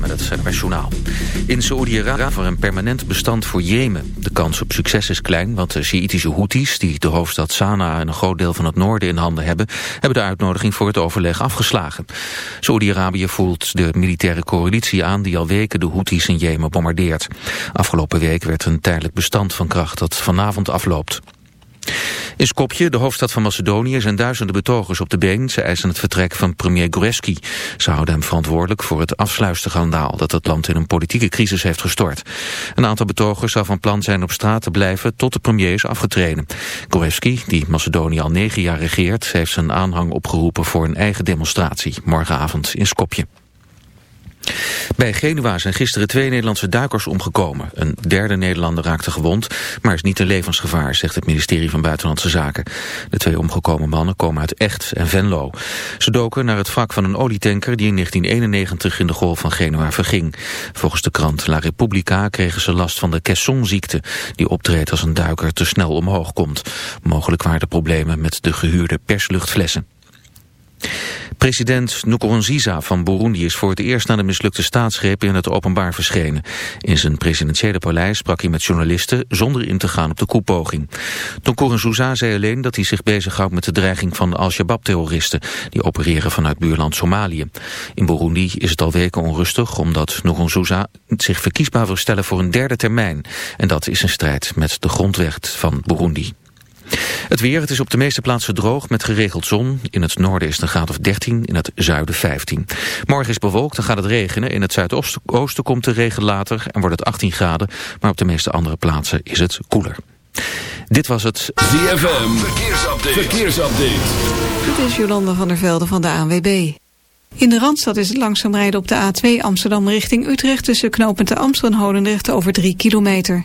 Met het NRS Journaal. In Saoedi-Arabië voor een permanent bestand voor Jemen. De kans op succes is klein, want de Sjiitische Houthis... die de hoofdstad Sanaa en een groot deel van het noorden in handen hebben... hebben de uitnodiging voor het overleg afgeslagen. Saoedi-Arabië voelt de militaire coalitie aan... die al weken de Houthis in Jemen bombardeert. Afgelopen week werd een tijdelijk bestand van kracht dat vanavond afloopt. In Skopje, de hoofdstad van Macedonië, zijn duizenden betogers op de been. Ze eisen het vertrek van premier Goreski. Ze houden hem verantwoordelijk voor het afsluisterschandaal... dat het land in een politieke crisis heeft gestort. Een aantal betogers zou van plan zijn op straat te blijven... tot de premier is afgetreden. Goreski, die Macedonië al negen jaar regeert... heeft zijn aanhang opgeroepen voor een eigen demonstratie... morgenavond in Skopje. Bij Genua zijn gisteren twee Nederlandse duikers omgekomen. Een derde Nederlander raakte gewond, maar is niet een levensgevaar, zegt het ministerie van Buitenlandse Zaken. De twee omgekomen mannen komen uit Echt en Venlo. Ze doken naar het wrak van een olietanker die in 1991 in de golf van Genua verging. Volgens de krant La Repubblica kregen ze last van de Caisson-ziekte, die optreedt als een duiker te snel omhoog komt. Mogelijk waren er problemen met de gehuurde persluchtflessen. President Nkurunziza van Burundi is voor het eerst na de mislukte staatsgreep in het openbaar verschenen. In zijn presidentiële paleis sprak hij met journalisten zonder in te gaan op de koepoging. Nkurunziza zei alleen dat hij zich bezighoudt met de dreiging van Al-Shabaab-terroristen die opereren vanuit buurland Somalië. In Burundi is het al weken onrustig omdat Nkurunziza zich verkiesbaar wil stellen voor een derde termijn. En dat is een strijd met de grondwet van Burundi. Het weer, het is op de meeste plaatsen droog met geregeld zon. In het noorden is het een graad of 13, in het zuiden 15. Morgen is bewolkt, dan gaat het regenen. In het zuidoosten komt de regen later en wordt het 18 graden. Maar op de meeste andere plaatsen is het koeler. Dit was het ZFM Verkeersupdate. Verkeersupdate. Dit is Jolanda van der Velde van de ANWB. In de Randstad is het langzaam rijden op de A2 Amsterdam richting Utrecht... tussen knooppunt de Amstel en Holendrecht over 3 kilometer.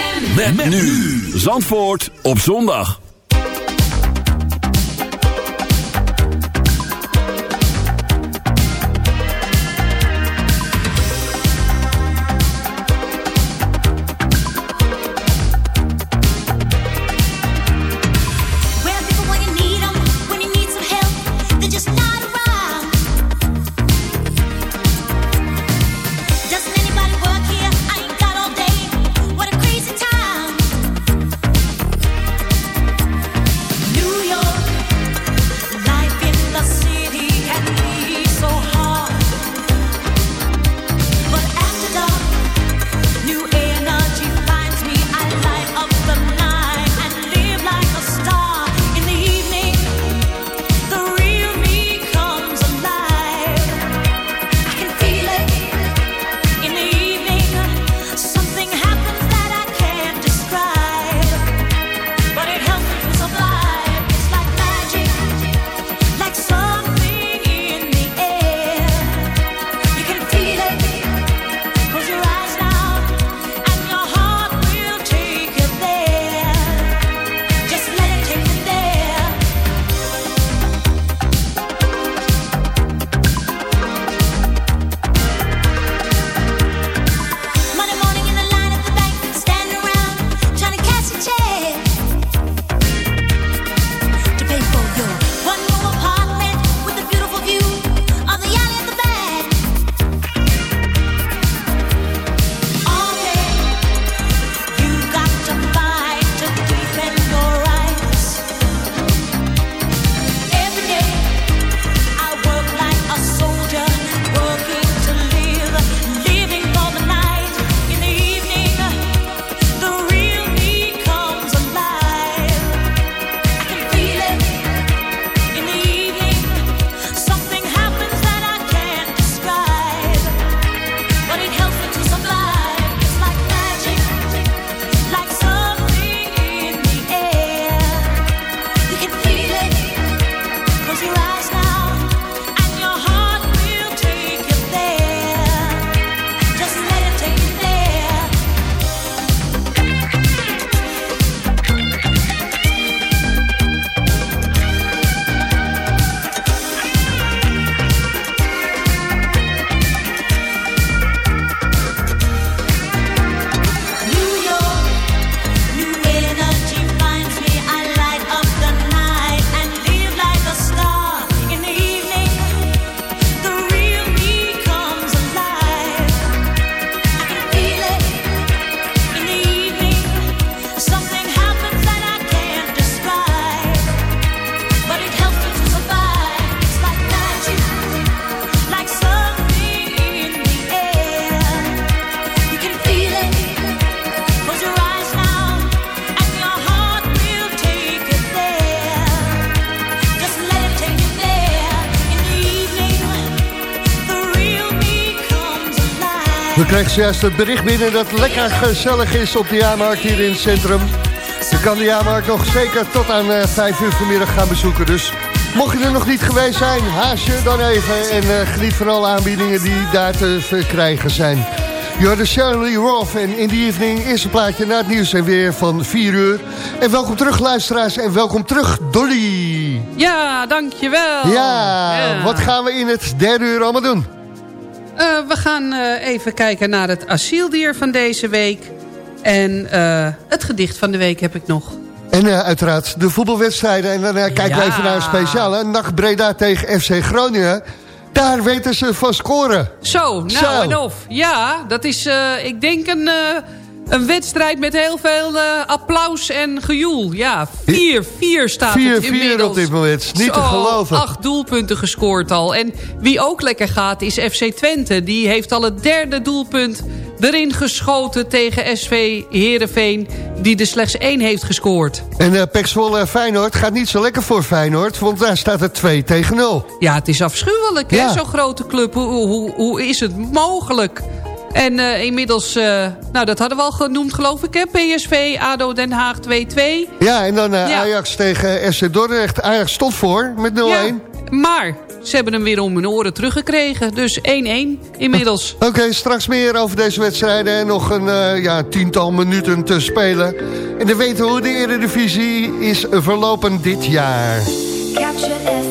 Met, met nu. Zandvoort op zondag. Kregen zojuist het bericht binnen dat het lekker gezellig is op de jaarmarkt hier in het centrum. Je kan de jaarmarkt nog zeker tot aan uh, 5 uur vanmiddag gaan bezoeken. Dus mocht je er nog niet geweest zijn, haast je dan even en uh, geniet van alle aanbiedingen die daar te verkrijgen zijn. Jorde Shirley Roth en in the evening eerste plaatje na het nieuws en weer van 4 uur. En welkom terug luisteraars en welkom terug Dolly. Ja, dankjewel. Ja, ja. wat gaan we in het derde uur allemaal doen? We gaan uh, even kijken naar het asieldier van deze week. En uh, het gedicht van de week heb ik nog. En uiteraard de voetbalwedstrijden. En dan kijken ja. we even naar een speciale. Nacht Breda tegen FC Groningen. Daar weten ze van scoren. Zo, nou Zo. en of. Ja, dat is, uh, ik denk een, een wedstrijd met heel veel uh, applaus en gejoel. Ja, 4-4 staat vier, het inmiddels. 4 op dit moment, niet Zo, te geloven. acht doelpunten gescoord al. En wie ook lekker gaat is FC Twente. Die heeft al het derde doelpunt erin geschoten tegen SV Heerenveen... die er slechts één heeft gescoord. En uh, Pek Zwolle Feyenoord gaat niet zo lekker voor Feyenoord... want daar staat het 2 tegen 0. Ja, het is afschuwelijk, ja. zo'n grote club. Hoe, hoe, hoe is het mogelijk? En uh, inmiddels, uh, nou dat hadden we al genoemd geloof ik, hè? PSV, ADO Den Haag 2-2. Ja, en dan uh, ja. Ajax tegen SC Dordrecht. Ajax stond voor met 0-1. Ja, maar ze hebben hem weer om hun oren teruggekregen. Dus 1-1 inmiddels. Oké, okay, straks meer over deze wedstrijden. En nog een uh, ja, tiental minuten te spelen. En dan weten we hoe de Eredivisie is verlopen dit jaar. Captured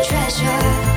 treasure.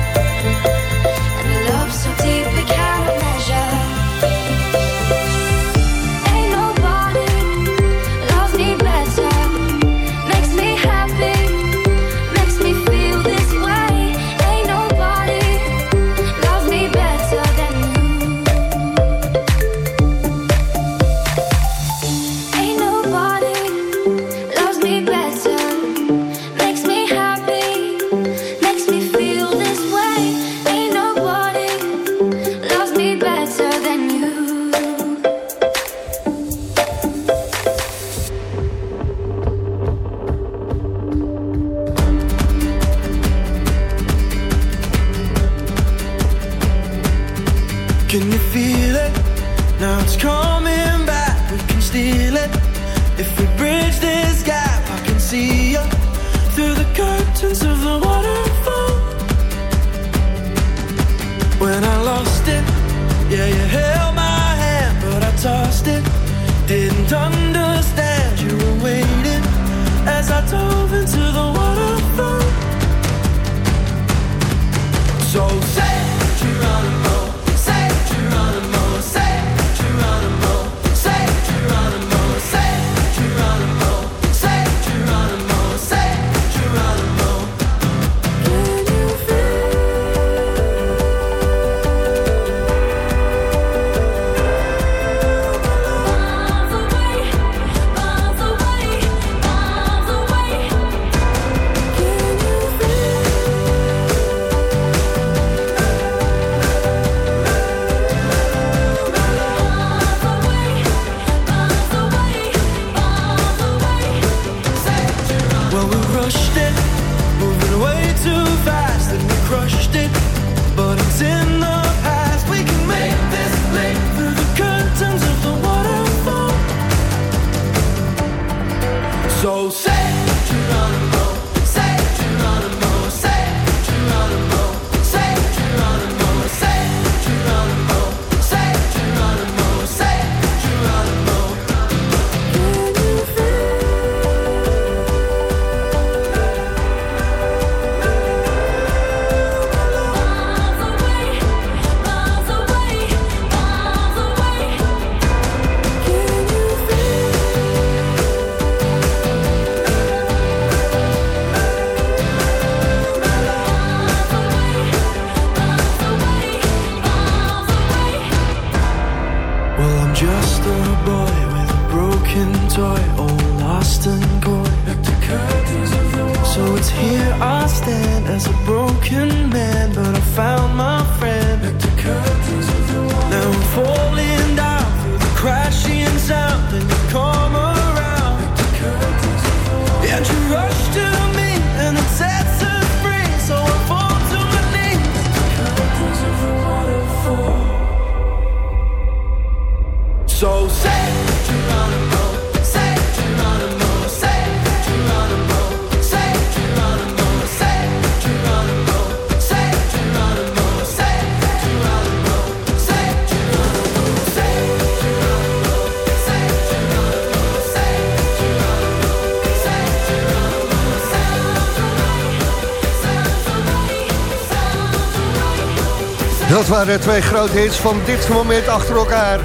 Waren twee grote hits van dit moment achter elkaar.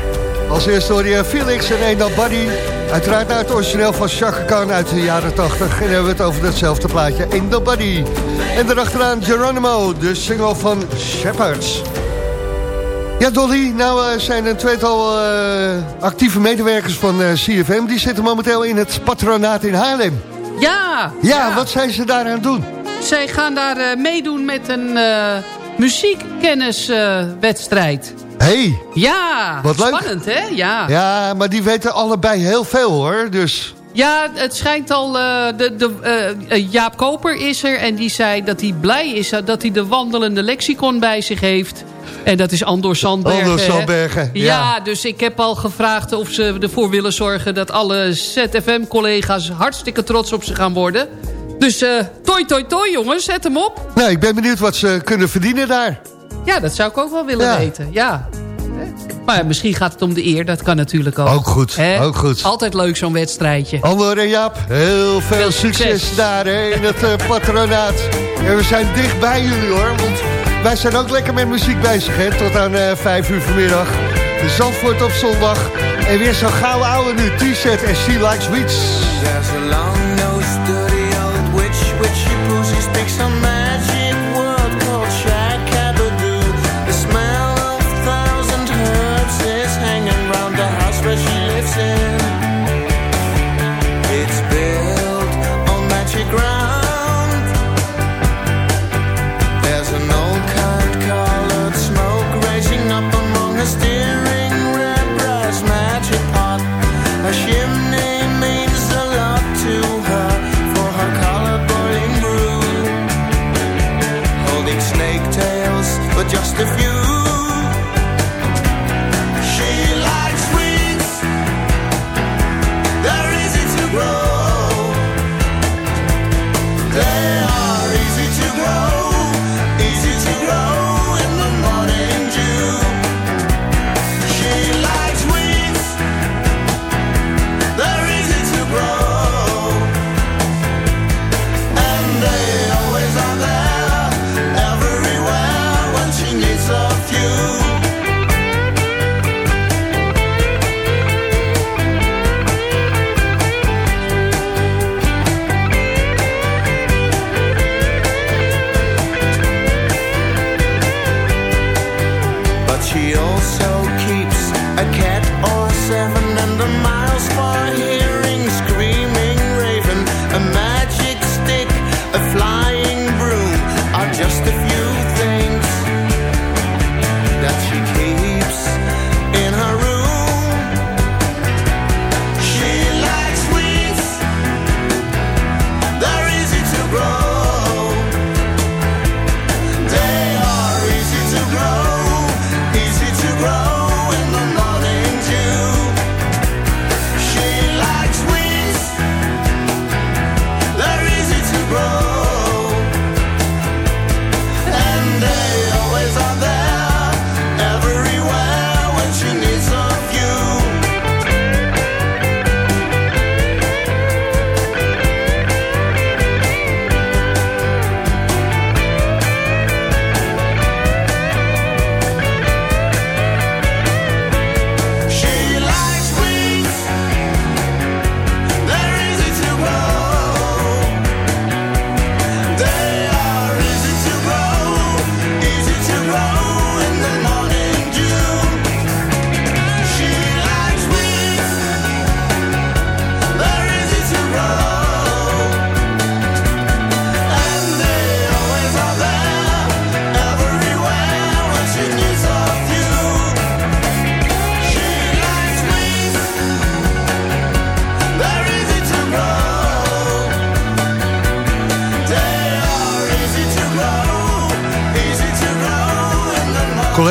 Als eerste hoor je Felix en Eenal Buddy. Uiteraard naar het origineel van Chaka Khan uit de jaren 80. En dan hebben we het over hetzelfde plaatje, Eenal Buddy. En daarachteraan Geronimo, de single van Shepherds. Ja, Dolly, nou eh, zijn een tweetal eh, actieve medewerkers van eh, CFM... die zitten momenteel in het patronaat in Haarlem. Ja, Ja, wat zijn ze daar aan het doen? zij gaan daar meedoen met een eh muziekkenniswedstrijd. hey, ja, Wat leuk. spannend hè? Ja. ja, maar die weten allebei heel veel hoor, dus... Ja, het schijnt al... eh, de, de, eh, eh, Jaap Koper is er en die zei dat hij blij is... dat hij de wandelende lexicon bij zich heeft. En dat is Andor Sandbergen. Andor? Sandbergen, Ja, ja. dus ik heb al gevraagd of ze ervoor willen zorgen... dat alle ZFM-collega's hartstikke trots op ze gaan worden. Dus eh toi, toi, toi, jongens, zet hem op. Nou, ik ben benieuwd wat ze kunnen verdienen daar. Ja, dat zou ik ook wel willen Ja. weten, ja. Maar ja, misschien gaat het om de eer, dat kan natuurlijk ook. Ook goed, ook goed. Altijd leuk zo'n wedstrijdje. Andor en Jaap, heel veel Veel succes, succes. daar in het eh, patronaat. En we zijn dicht bij jullie hoor, want wij zijn ook lekker met muziek bezig hè, tot aan eh 5 uur vanmiddag. De Zandvoort op zondag. En weer zo'n gouden oude nu, T-shirt en She Likes Sweets.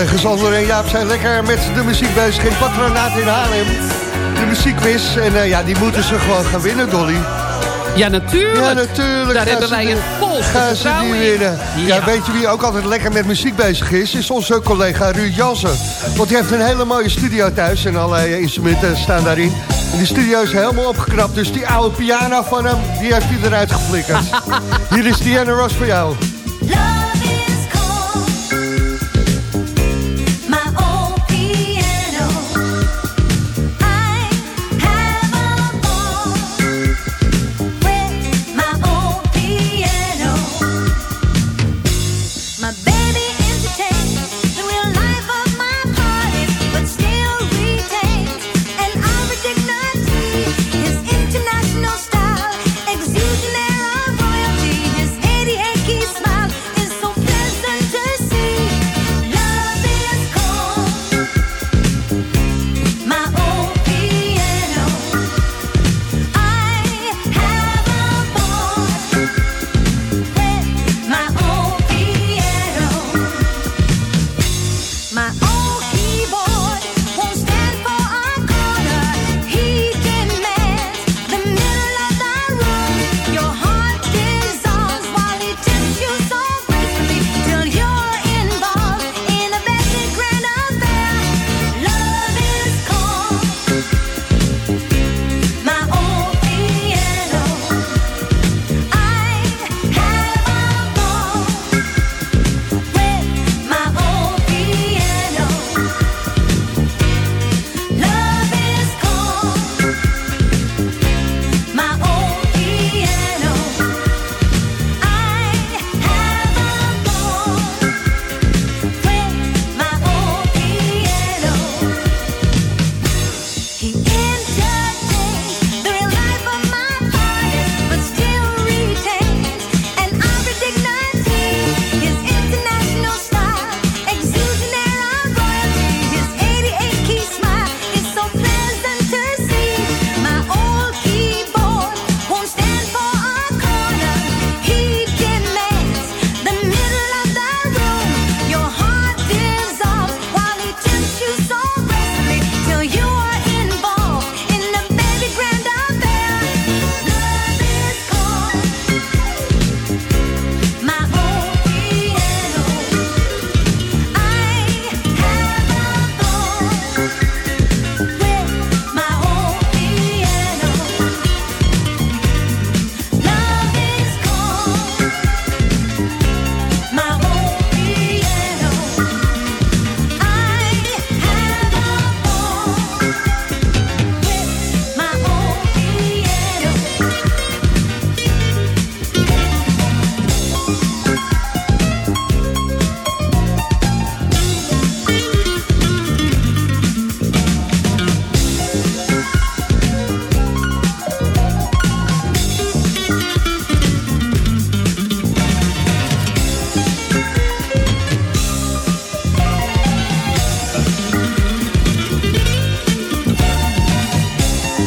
Collega's Ander en Jaap zijn lekker met de muziek bezig in Patronaat in Haarlem. De muziekquiz. En eh, ja, die moeten ze gewoon gaan winnen, Dolly. Ja, natuurlijk. Ja, natuurlijk. Daar gaan hebben wij die- een volste Gaan ze die winnen. Ja. Ja. weet je wie ook altijd lekker met muziek bezig is? Is onze collega Ruud Jansen. Want hij heeft een hele mooie studio thuis. En allerlei instrumenten staan daarin. En die studio is helemaal opgeknapt. Dus die oude piano van hem, die heeft hij eruit geflikkerd. Hier is Diana Ross voor jou.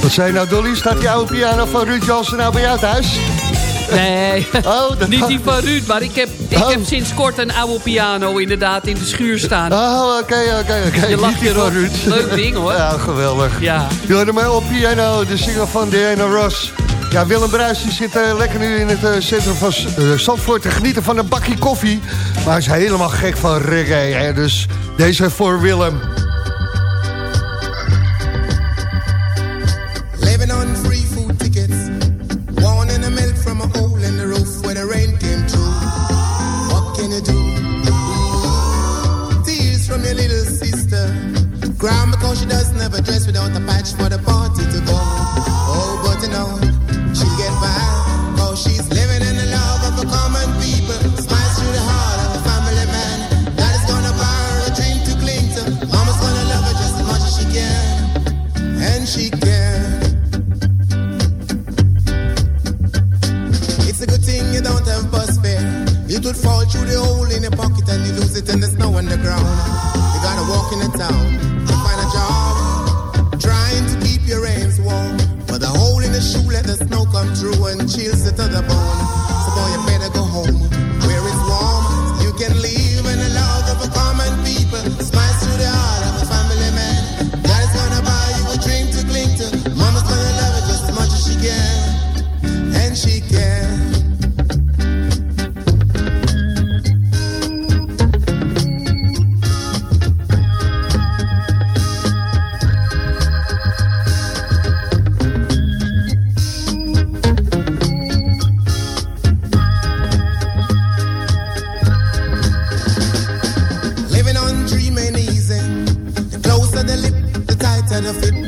Wat zei je nou, Dolly? Staat die oude piano van Ruud Jansen nou bij jou thuis? Nee, Oh, dat niet die van Ruud, maar ik heb, ik Oh. heb sinds kort een oude piano inderdaad in de schuur staan. Oh, oké, oké, oké. Je lacht erop. van Ruud. Leuk ding, hoor. Ja, geweldig. Ja. Je hoorde mij op piano, de singer van Diana Ross. Ja, Willem Bruis die zit eh, lekker nu in het eh, centrum van uh, Zandvoort te genieten van een bakje koffie. Maar hij is helemaal gek van reggae, hè? dus deze voor Willem.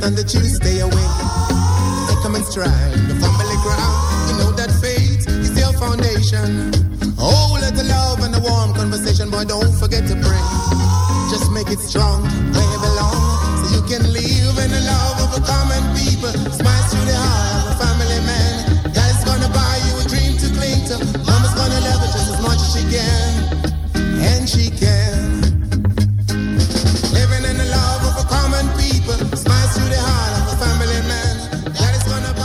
And the chills stay away. Take them in stride, the family ground. You know that faith is your foundation. Oh, let the love and the warm conversation, boy, don't forget to pray. Just make it strong where you belong, so you can live in the love of a common people. Smile through the heart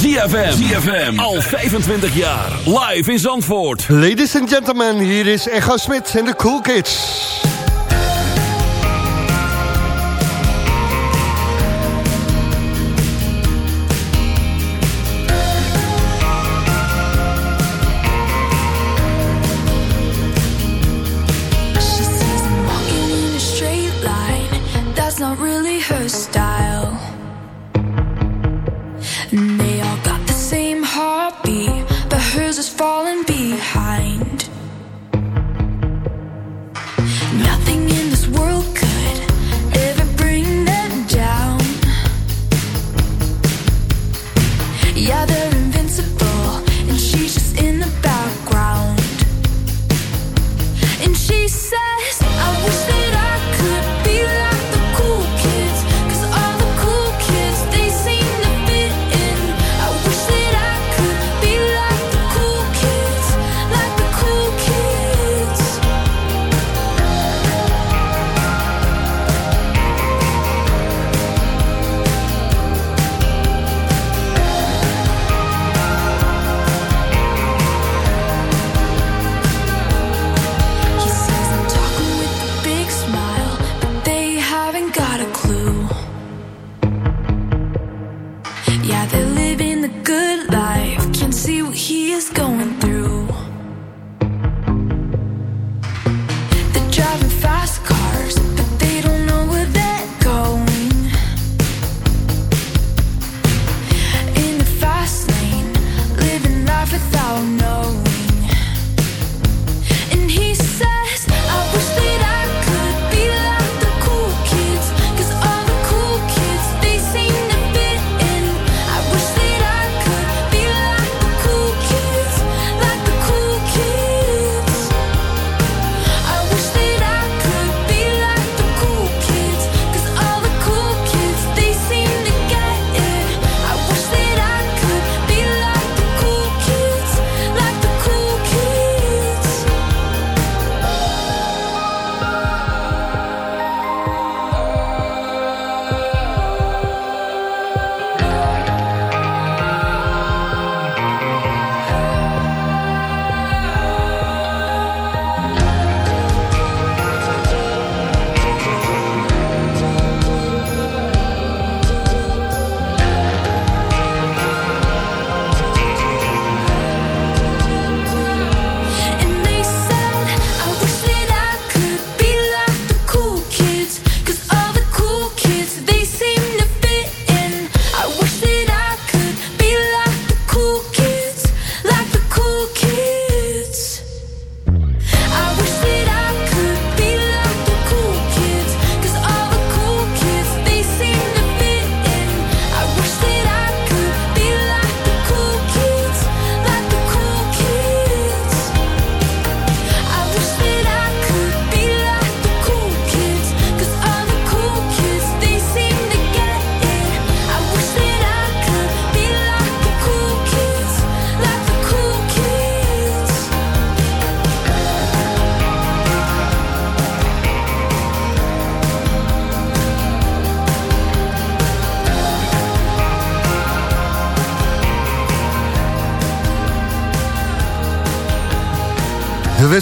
ZFM. ZFM. Al 25 jaar. Live in Zandvoort. Ladies and gentlemen, hier is Echo Smit en de Cool Kids.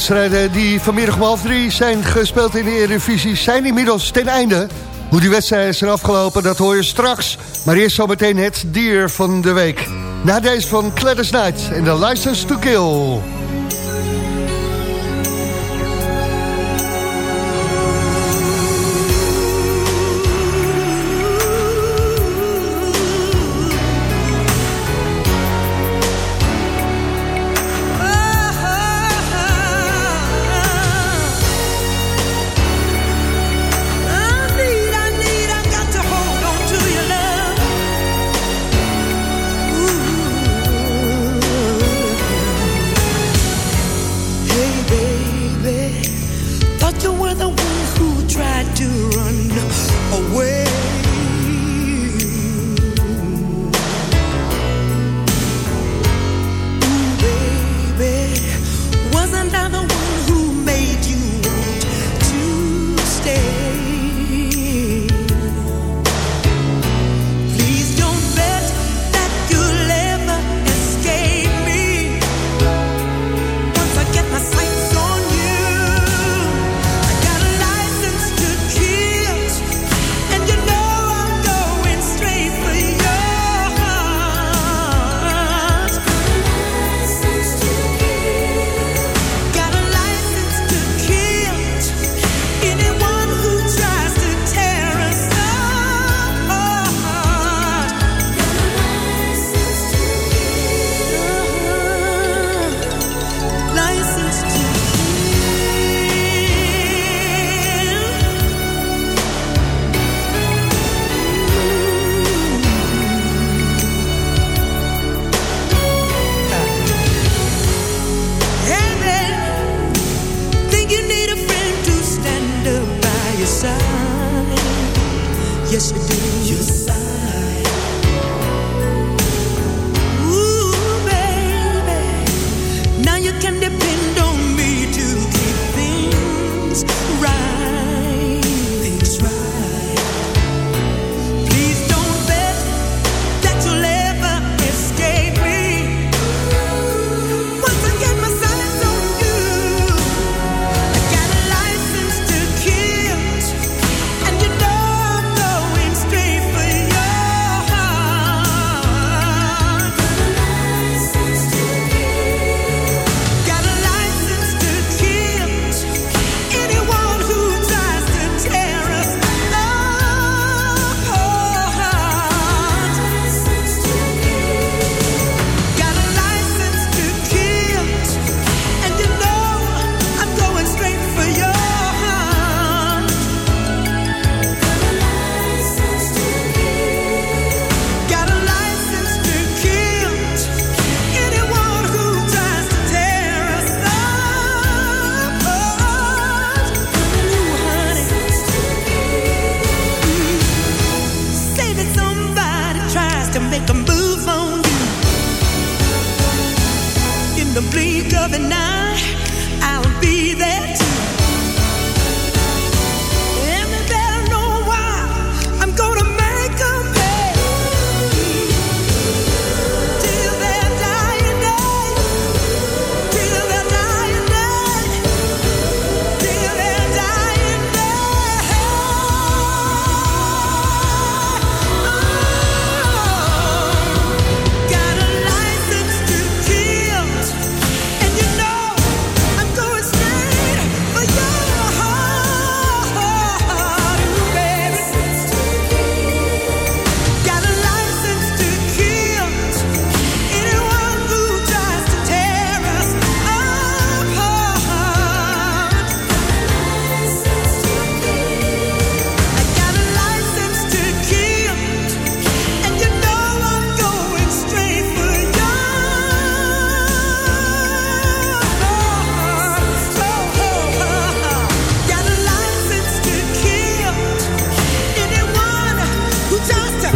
wedstrijden die vanmiddag om half drie zijn gespeeld in de Eredivisie... zijn inmiddels ten einde. Hoe die wedstrijden zijn afgelopen, dat hoor je straks. Maar eerst zometeen het dier van de week. Na deze van Kledders en The License to Kill.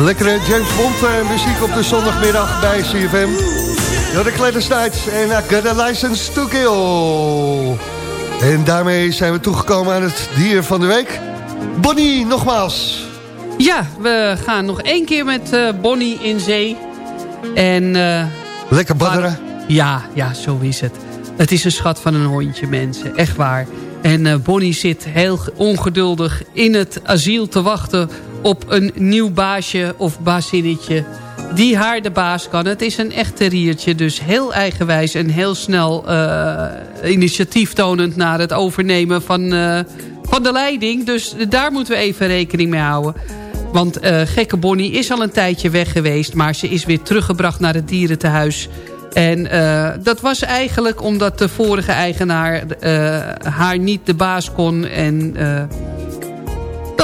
Lekkere James Bond eh, muziek op de zondagmiddag bij CFM. Door de Kleine en I got a license to kill. En daarmee zijn we toegekomen aan het dier van de week. Bonnie, nogmaals. Ja, we gaan nog één keer met eh, Bonnie in zee. En, eh, Lekker badderen. Ja, ja, zo is het. Het is een schat van een hondje, mensen. Echt waar. En Bonnie zit heel ongeduldig in het asiel te wachten op een nieuw baasje of bazinnetje die haar de baas kan. Het is een echt terriertje, dus heel eigenwijs... en heel snel uh, initiatief tonend naar het overnemen van, uh, van de leiding. Dus daar moeten we even rekening mee houden. Want uh, gekke Bonnie is al een tijdje weg geweest... maar ze is weer teruggebracht naar het dierentehuis... En dat was eigenlijk omdat de vorige eigenaar haar niet de baas kon. En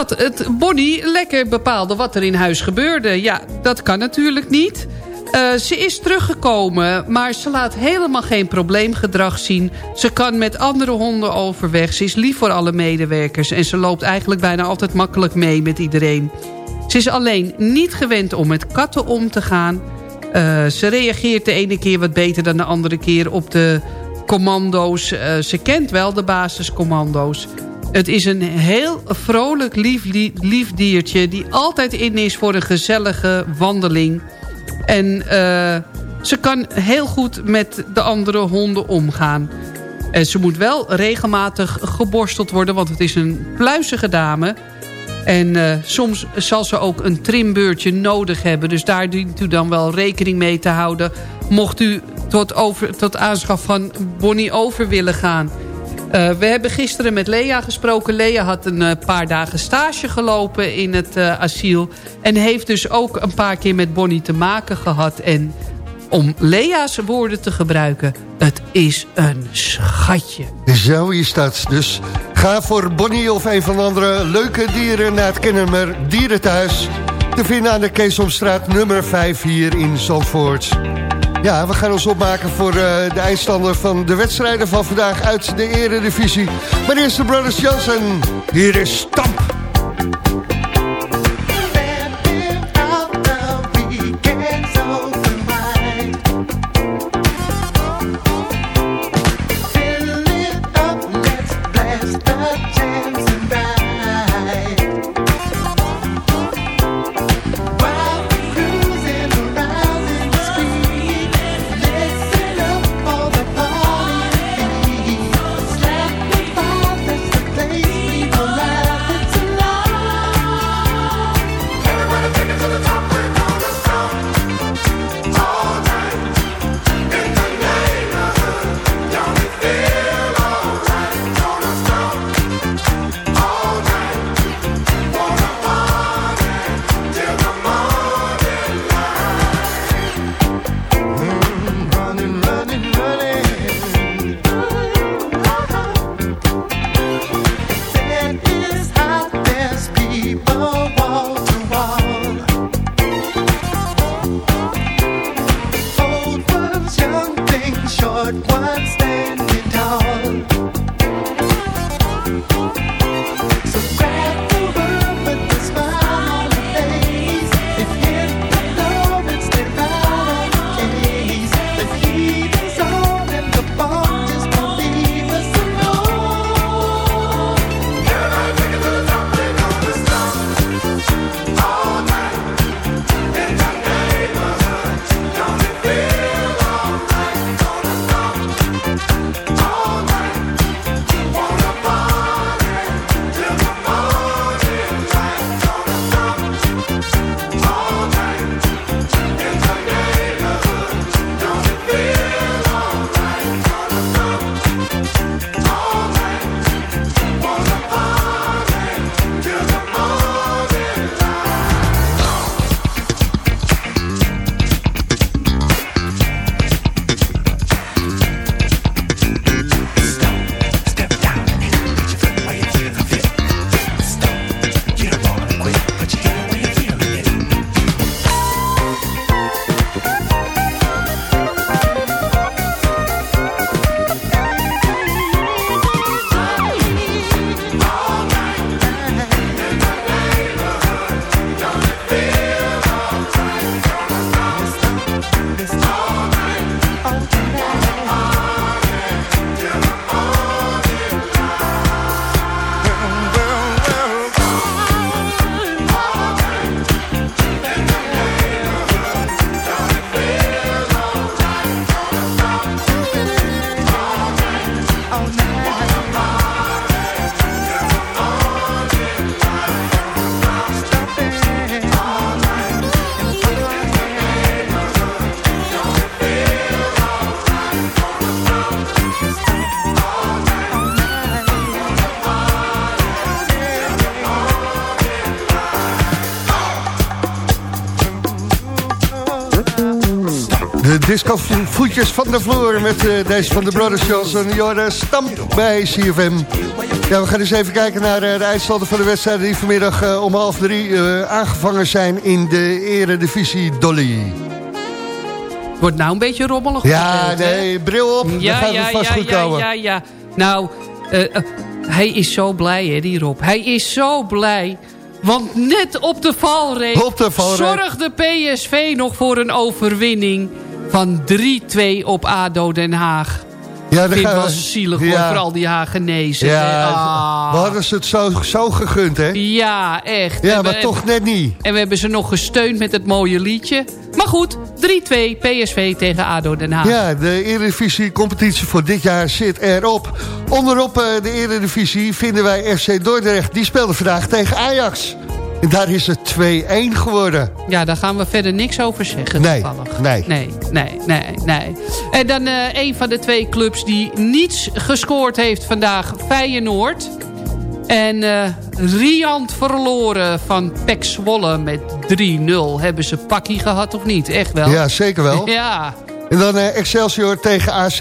dat het Bonnie lekker bepaalde wat er in huis gebeurde. Ja, dat kan natuurlijk niet. ze is teruggekomen, maar ze laat helemaal geen probleemgedrag zien. Ze kan met andere honden overweg. Ze is lief voor alle medewerkers. En ze loopt eigenlijk bijna altijd makkelijk mee met iedereen. Ze is alleen niet gewend om met katten om te gaan... Uh, ze reageert de ene keer wat beter dan de andere keer op de commando's. Uh, ze kent wel de basiscommando's. Het is een heel vrolijk, lief, lief diertje... die altijd in is voor een gezellige wandeling. En uh, ze kan heel goed met de andere honden omgaan. En ze moet wel regelmatig geborsteld worden... want het is een pluizige dame... En uh, soms zal ze ook een trimbeurtje nodig hebben. Dus daar dient u dan wel rekening mee te houden. Mocht u tot, over, tot aanschaf van Bonnie over willen gaan. Uh, we hebben gisteren met Lea gesproken. Lea had een uh, paar dagen stage gelopen in het asiel. En heeft dus ook een paar keer met Bonnie te maken gehad. En om Lea's woorden te gebruiken... het is een schatje. Zo is dat. Dus ga voor Bonnie of een van de andere leuke dieren... naar het Kennemer Dierenthuis. Te vinden aan de Keesomstraat nummer 5 hier in Zandvoort. Ja, we gaan ons opmaken voor uh, de eindstander van de wedstrijden van vandaag... uit de eredivisie. Maar eerst de Brothers. Hier is Stamp. Disco voetjes van de vloer met eh, deze van de Brothers Johnson. Jorden stamp bij CFM. Ja, we gaan eens even kijken naar eh, de uitstanden van de wedstrijden... die vanmiddag eh, om half drie aangevangen zijn in de eredivisie Dolly. Wordt nou een beetje rommelig. Ja, hè? nee, bril op, dan gaat het vast ja, goed ja, komen. ja, ja. Nou, eh, eh, hij is zo blij, hè, die Rob. Hij is zo blij. Want net op de valreep, Op de valreep. zorgde PSV nog voor een overwinning van 3-2 op ADO Den Haag. Ja, vind wel we- zielig hoor, Ja. voor al die Hagenezen. Ja, Ah. we hadden ze het zo, zo gegund, hè? Ja, echt. Ja, En maar we- toch net niet. En we hebben ze nog gesteund met het mooie liedje. Maar goed, 3-2 PSV tegen ADO Den Haag. Ja, de Eredivisie-competitie voor dit jaar zit erop. Onderop eh, de Eredivisie vinden wij FC Dordrecht. Die speelde vandaag tegen Ajax. En daar is het 2-1 geworden. Ja, daar gaan we verder niks over zeggen Nee, nee. Nee, nee, nee, nee. En dan eh, een van de twee clubs die niets gescoord heeft vandaag, Feyenoord. En eh riant verloren van Pek Zwolle met 3-0. Hebben ze pakkie gehad of niet? Echt wel? Ja, zeker wel. Ja, En dan eh, Excelsior tegen AZ.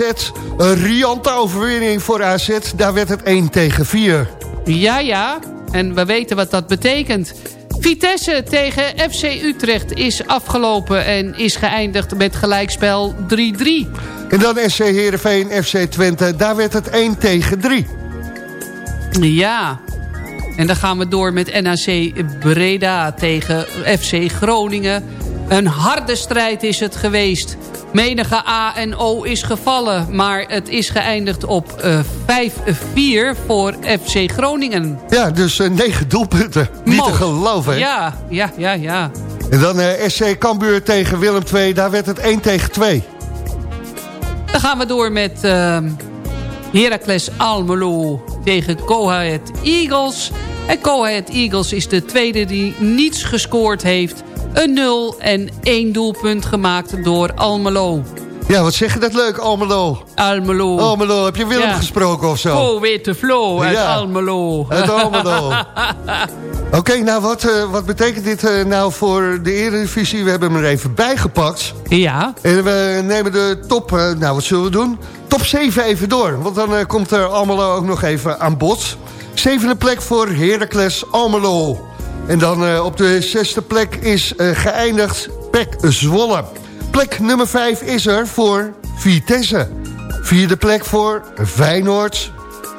Een riante overwinning voor AZ. Daar werd het 1 tegen 4. ja, ja. En we weten wat dat betekent. Vitesse tegen FC Utrecht is afgelopen en is geëindigd met gelijkspel 3-3. En dan SC Heerenveen, FC Twente. Daar werd het 1 tegen 3. Ja. En dan gaan we door met NAC Breda tegen FC Groningen. Een harde strijd is het geweest. Menige A en O is gevallen, maar het is geëindigd op eh, 5-4 voor FC Groningen. Ja, dus eh, 9 doelpunten. Niet te geloven, hè? Ja, ja, ja, ja. En dan eh, SC Cambuur tegen Willem II. Daar werd het 1 tegen 2. Dan gaan we door met ehm Heracles Almelo tegen Ahead Eagles. En Ahead Eagles is de tweede die niets gescoord heeft. Een 0 en 1 doelpunt gemaakt door Almelo. Ja, wat zeg je dat leuk, Almelo? Almelo. Almelo, heb je Willem Ja. gesproken of zo? Go with the flow uit Ja. Almelo. Uit Almelo. Oké, nou wat, eh, wat betekent dit eh, nou voor de Eredivisie? We hebben hem er even bijgepakt. Ja. En we nemen de top, eh, nou wat zullen we doen? Top 7 even door, want dan komt er Almelo ook nog even aan bod. Zevende plek voor Heracles Almelo. En dan eh, op de zesde plek is eh, geëindigd Pek Zwolle. Plek nummer 5 is er voor Vitesse. Vierde plek voor Feyenoord.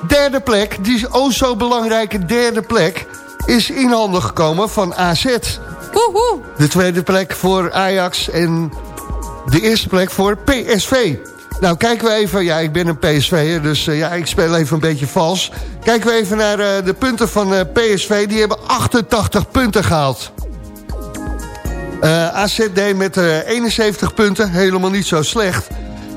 Derde plek, die oh zo belangrijke derde plek... is in handen gekomen van AZ. Woehoe. De tweede plek voor Ajax en de eerste plek voor PSV. Nou, kijken we even... Ja, ik ben een PSV'er, dus eh, ja, ik speel even een beetje vals. Kijken we even naar eh, de punten van eh, PSV. Die hebben 88 punten gehaald. Eh AZ deed met eh 71 punten, helemaal niet zo slecht.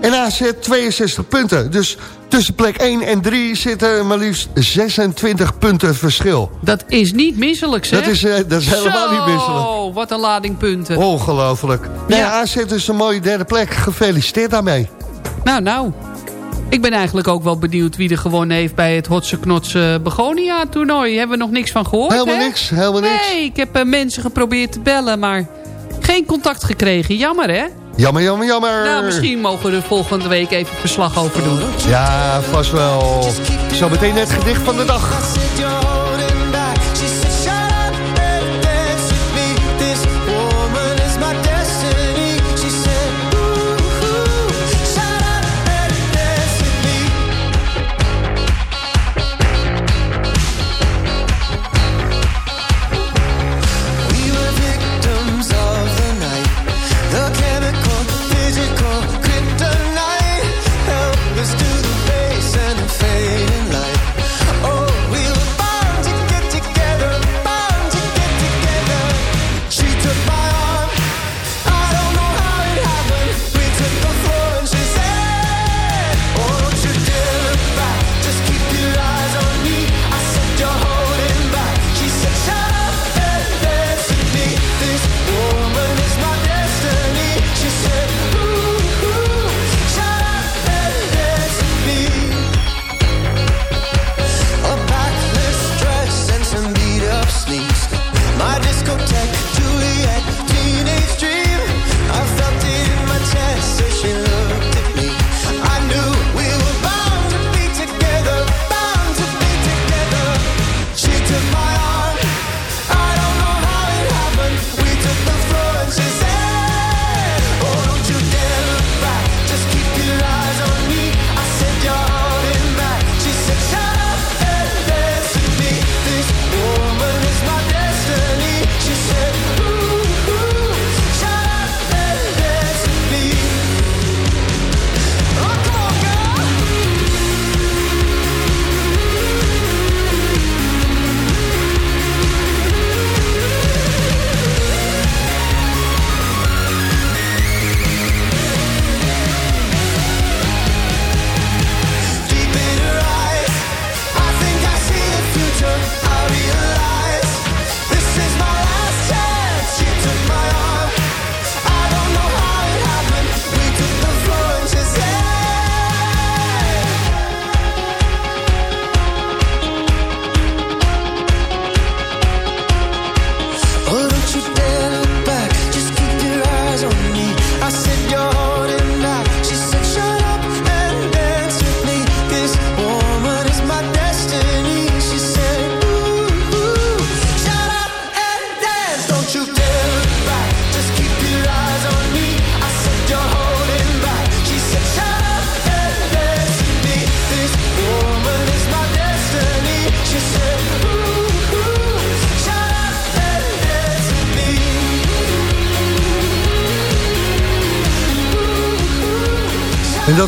En AZ 62 punten. Dus tussen plek 1 en 3 zitten maar liefst 26 punten verschil. Dat is niet misselijk, zeg. Dat is, dat is helemaal Zo, niet misselijk. Oh. wat een lading punten. Ongelooflijk. Nee, Ja. AZ is een mooie derde plek. Gefeliciteerd daarmee. Nou, nou. Ik ben eigenlijk ook wel benieuwd wie er gewonnen heeft... bij het Hotse Knotse Begonia-toernooi. Hebben we nog niks van gehoord, Helemaal hè? niks, helemaal niks. Nee, ik heb eh, mensen geprobeerd te bellen, maar geen contact gekregen. Jammer, hè? Jammer, jammer, jammer. Nou, misschien mogen we er volgende week even verslag over doen. Ja, vast wel. Zometeen het gedicht van de dag.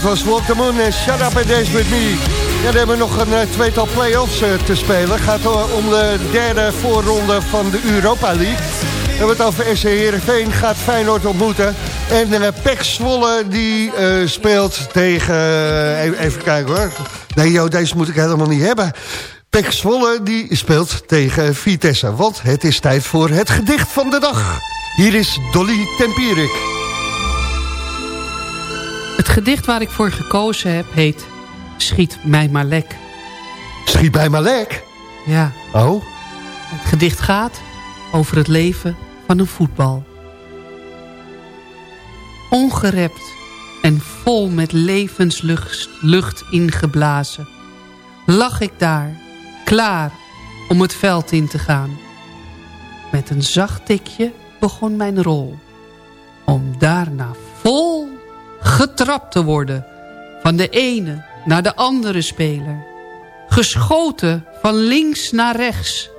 Dat was Walk the Moon en Shut Up and Dance With Me. Ja, dan hebben nog een eh, tweetal play-offs eh, te spelen. gaat eh, om de derde voorronde van de Europa League. We hebben het over SC Heerenveen, gaat Feyenoord ontmoeten. En uh, Pek Zwolle die speelt tegen... even, even kijken hoor. Nee joh, deze moet ik helemaal niet hebben. Pek Zwolle die speelt tegen Vitesse. Want het is tijd voor het gedicht van de dag. Hier is Dolly Tempierik. Gedicht waar ik voor gekozen heb heet Schiet mij maar lek. Schiet mij maar lek? Ja. Oh? Het gedicht gaat over het leven van een voetbal. Ongerept en vol met levenslucht lucht ingeblazen... lag ik daar, klaar om het veld in te gaan. Met een zacht tikje begon mijn rol. Om daarna getrapt te worden... van de ene naar de andere speler. Geschoten van links naar rechts.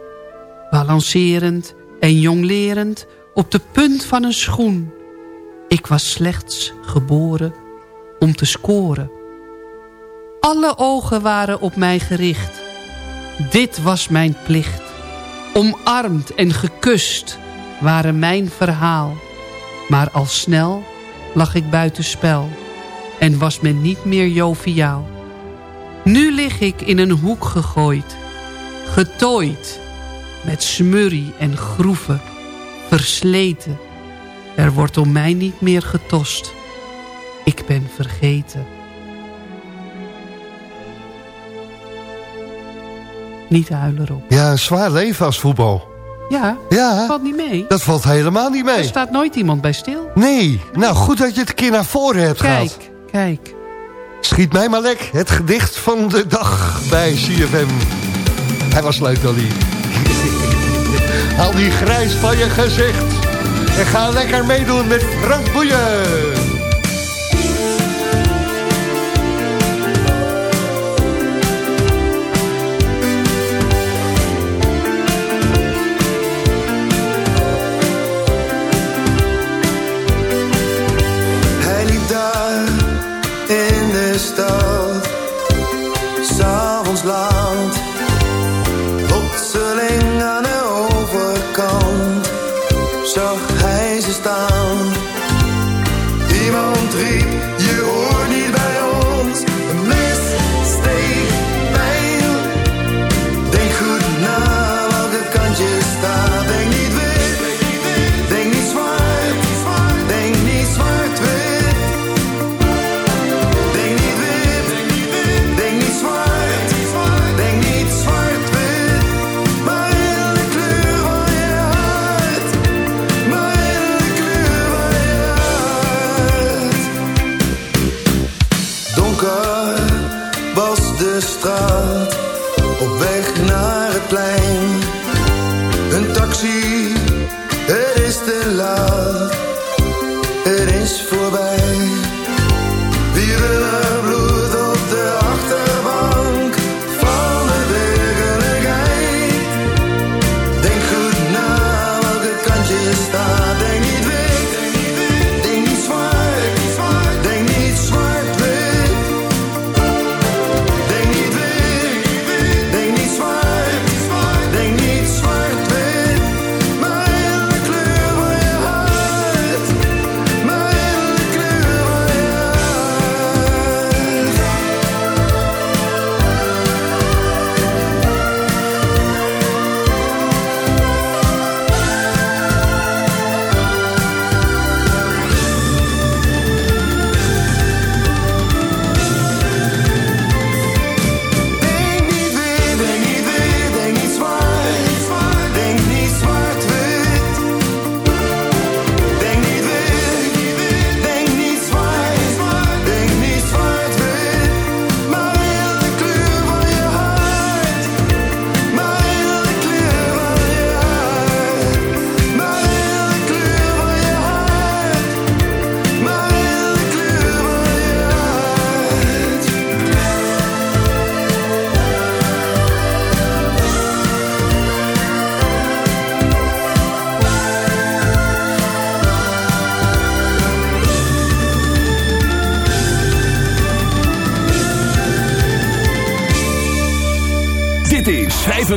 Balancerend en jonglerend op de punt van een schoen. Ik was slechts geboren om te scoren. Alle ogen waren op mij gericht. Dit was mijn plicht. Omarmd en gekust waren mijn verhaal. Maar al snel lag ik buitenspel en was men niet meer joviaal. Nu lig ik in een hoek gegooid, getooid, met smurrie en groeven, versleten. Er wordt om mij niet meer getost. Ik ben vergeten. Niet huilen op. Ja, zwaar leven als voetbal. Ja, Ja. valt niet mee. Dat valt helemaal niet mee. Er staat nooit iemand bij stil. Nee, nou goed dat je het een keer naar voren hebt gehaald. Kijk, kijk. Schiet mij maar lek, het gedicht van de dag bij CFM. Hij was leuk, Dolly. Haal die grijs van je gezicht. En ga lekker meedoen met Frank Boeien.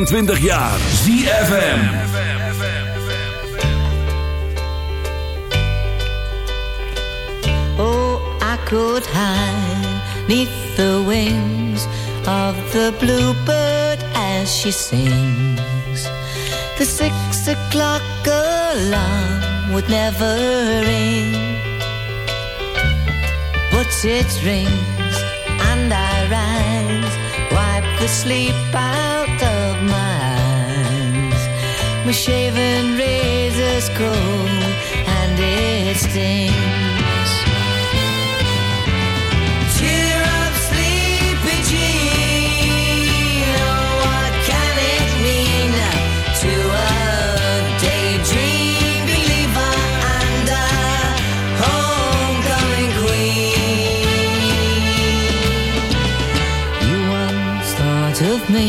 25 jaar ZFM. Oh, I could hide neath the wings of the bluebird as she sings. The six o'clock alarm would never ring. But it rings and I rise, wipe the sleep out My shaven razor's cold and it stings. Sleepy Jean. Oh, what can it mean to a daydream believer and a homecoming queen? You once thought of me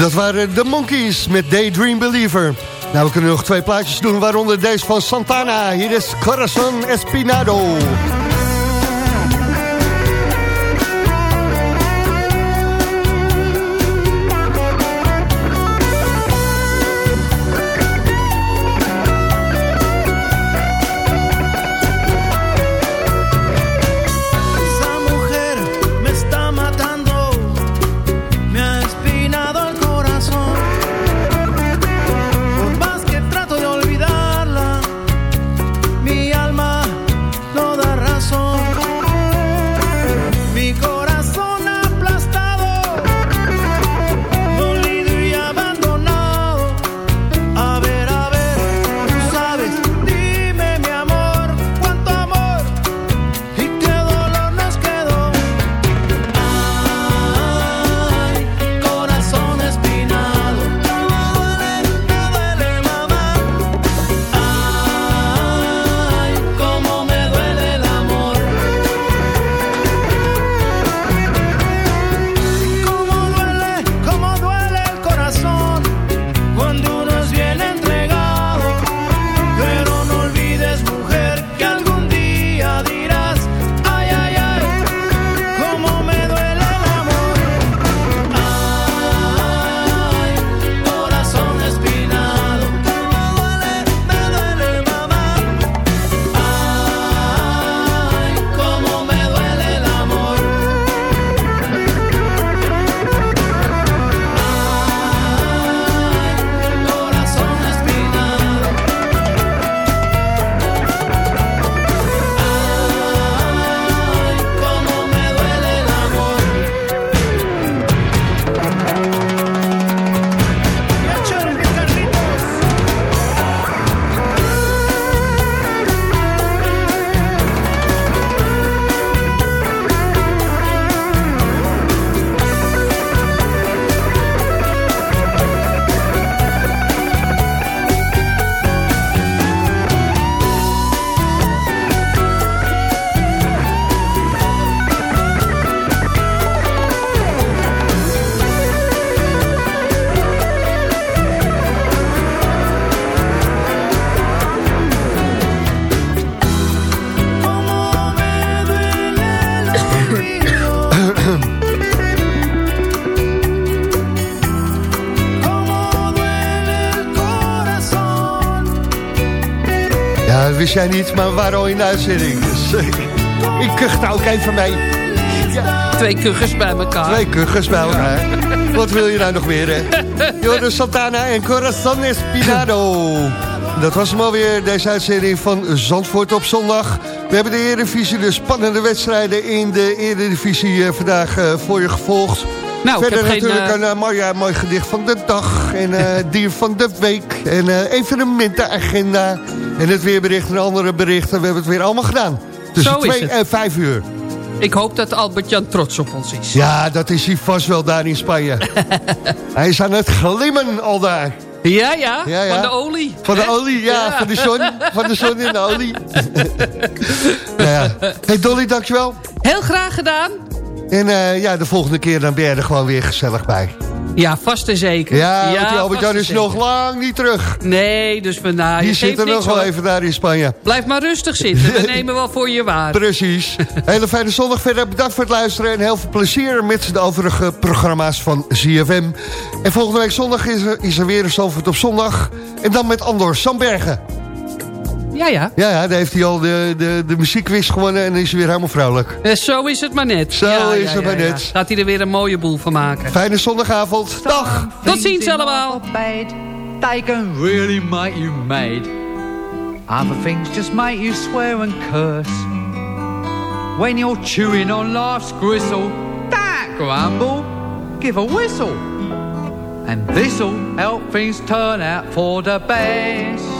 dat waren de Monkeys met Daydream Believer. Nou, we kunnen nog twee plaatjes doen, waaronder deze van Santana. Hier is Corazon Espinado. Wist jij niet, maar we waren al in de uitzending. Dus eh, ik kuchte ook even mee. Twee kuggers bij elkaar. Twee kuggers bij elkaar. Wat wil je nou nog meer, hè? Santana en Corazon Espinado. Dat was hem alweer, deze uitzending van Zandvoort op zondag. We hebben de Eredivisie, de spannende wedstrijden in de Eredivisie eh, vandaag eh, voor je gevolgd. Nou, Verder geen, natuurlijk een mooi, ja, mooi gedicht van de dag en dier van de week. En eh evenementenagenda en het weerbericht en andere berichten. We hebben het weer allemaal gedaan. Tussen Zo twee en vijf uur. Ik hoop dat Albert-Jan trots op ons is. Ja, dat is hij vast wel daar in Spanje. hij is aan het glimmen al daar. Ja, ja, Ja, ja. van de olie. Van de olie, ja, van de zon. Van de zon in de olie. nou ja. Hey Dolly, dankjewel. Heel graag gedaan. En eh, ja, de volgende keer dan ben je er gewoon weer gezellig bij. Ja, vast en zeker. Ja, want die Albert-Jan is nog lang niet terug. Nee, dus we nou, Die je zit geeft er niks, nog wel even daar in Spanje. Blijf maar rustig zitten. We nemen wel voor je waar. Precies. Hele fijne zondag verder. Bedankt voor het luisteren. En heel veel plezier met de overige programma's van ZFM. En volgende week zondag is er, is er weer een Zalvoort op zondag. En dan met Andor Sambergen. Ja, ja. Ja, ja, daar heeft hij al de, de, de muziekquiz gewonnen en is hij weer helemaal vrolijk. Eh, zo is het maar net. Zo Ja, is ja, het maar net. Gaat hij er weer een mooie boel van maken. Fijne zondagavond. Dag! Tot ziens allemaal. They can really make you mad. Other things just make you swear and curse. When you're chewing on life's gristle, don't grumble, give a whistle. And this'll help things turn out for the best.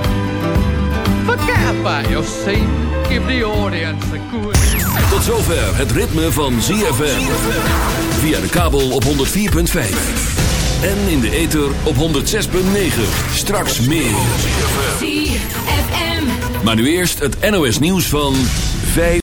Your give the audience a good. Tot zover het ritme van ZFM. Via de kabel op 104.5. En in de ether op 106.9. Straks meer. ZFM. Maar nu eerst het NOS nieuws van 5.